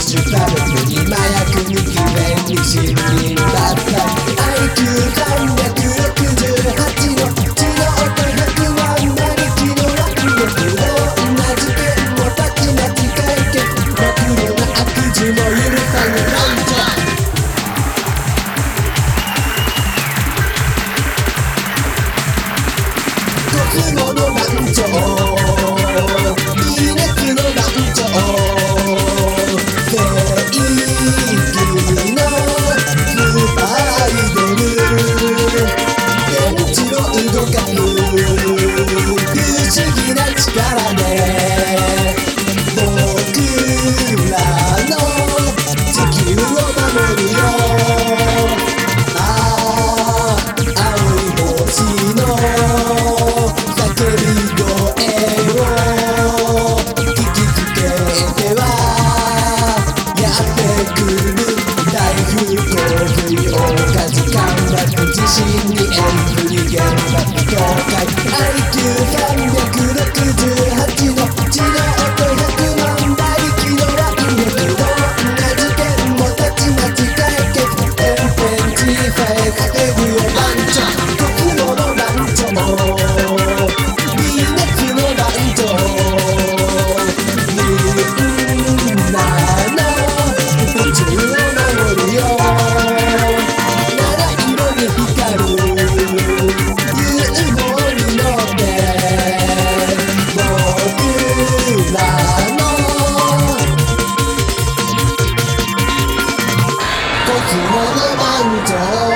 出発に今役に決め道に引っ張った IQ 第168の血の音100万なりの落力を同じでもたちまち解て僕には悪事も許さぬなんじゃ僕もの難聴 Go, go, go. to all